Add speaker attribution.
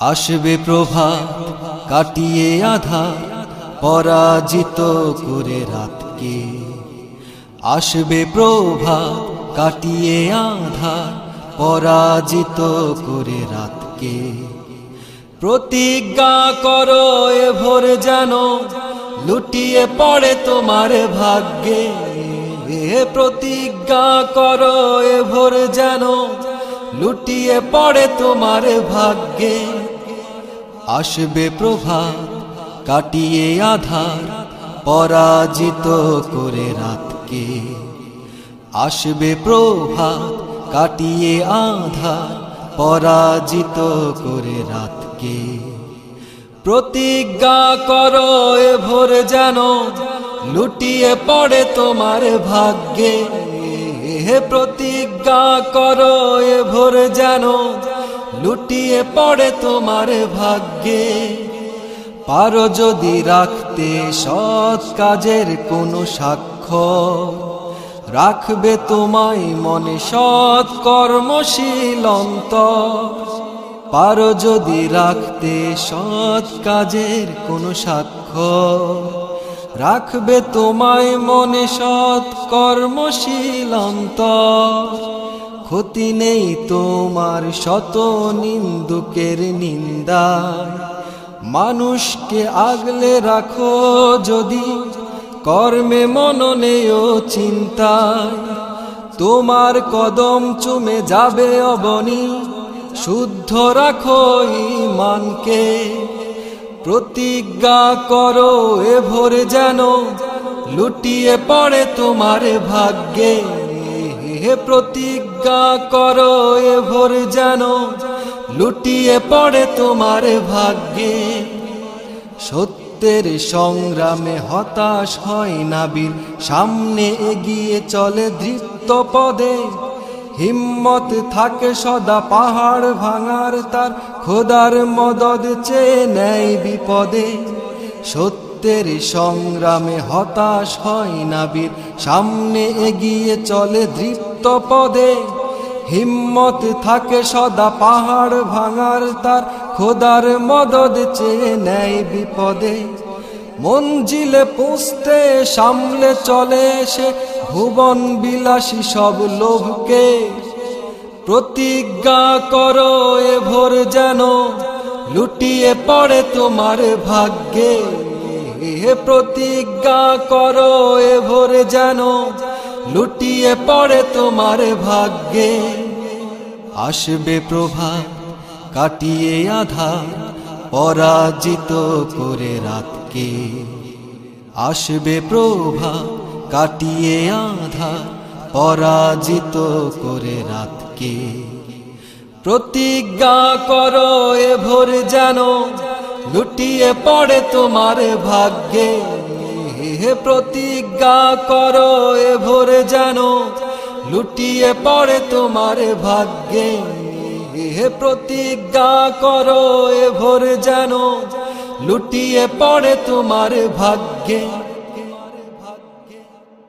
Speaker 1: আসবে প্রভা, কাটিয়ে আধা, পরাজিত করে রাতকে। আসবে প্রভা, কাটিয়ে আধা, পরাজিত করে রাতকে। প্রতিজ্ঞা করো এ ভোর যেন, লুটিয়ে পড়ে তোমার ভাগ্যে। প্রতিজ্ঞা করো এ ভোর যেন, লুটিয়ে পড়ে তোমার ভাগ্যে। আসবে প্রভাত, কাটিয়ে আধার, পরাজিত করে রাতকে। আসবে প্রভাত, কাটিয়ে আধার, পরাজিত করে রাতকে। প্রতিজ্ঞা করো এ ভোর যেন, লুটিয়ে পড়ে তোমার ভাগ্যে। হে প্রতিজ্ঞা করো এ ভোর যেন লুটিয়ে পড়ে তোমার ভাগ্যে। পারো যদি রাখতে সৎ কাজের কোনো সাক্ষ্য রাখবে তোমায় মনে সৎ কর্মশীল পারো যদি রাখতে সৎ কাজের কোনো সাক্ষ্য রাখবে তোমায় মনে সৎ কর্মশীল অন্তর। ক্ষতি নেই তোমার শত নিন্দুকের নিন্দায়। মানুষকে আগলে রাখো যদি কর্মে মননেও চিন্তায়। তোমার কদম চুমে যাবে অবনী, শুদ্ধ রাখো ইমানকে। প্রতিজ্ঞা করো এ ভোরে যেন, লুটিয়ে পড়ে তোমার ভাগ্যে। প্রতিজ্ঞা করো এ ভোর যেন, লুটিয়ে পড়ে তোমার ভাগ্যে। সত্যের সংগ্রামে হতাশ হয় নাবির সামনে এগিয়ে চলে ধৃত পদে। হিম্মত থাকে সদা, পাহাড় ভাঙার তার খোদার মদদ চেয়ে নেয় বিপদে। সত্যের সংগ্রামে হতাশ হয় নাবির সামনে এগিয়ে চলে ধৃত পদে হিম্মত থাকে সদা, পাহাড় ভাঙার তার খোদার মদদ চেয়ে নেয় বিপদে। মঞ্জিলে পুষতে সামলে চলে সে ভুবন বিলাসী সব লোভকে। প্রতিজ্ঞা করো এ ভোর যেন লুটিয়ে পড়ে তোমার ভাগ্যে। প্রতিজ্ঞা করো এ ভোর যেন লুটিয়ে পড়ে তোমার ভাগ্যে। আসবে প্রভাত, কাটিয়ে আধার, পরাজিত করে রাতকে। আসবে প্রভাত, কাটিয়ে আধার, পরাজিত করে রাতকে। প্রতিজ্ঞা করো এ ভোর যেন, লুটিয়ে পড়ে তোমার ভাগ্যে। হে প্রতিজ্ঞা করো এ ভোরে যেন। লুটিয়ে পড়ে তোমার ভাগ্যে। হে প্রতিজ্ঞা করো এ ভোরে যেন। লুটিয়ে পড়ে তোমার ভাগ্যে।